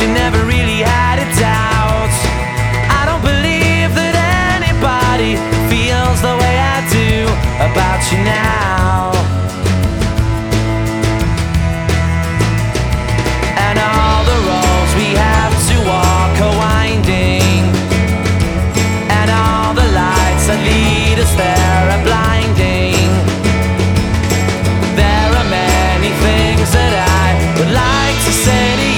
You never really had a doubt. I don't believe that anybody feels the way I do about you now. And all the roads we have to walk are winding, and all the lights that lead us there are blinding. There are many things that I would like to say to you,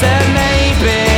said maybe.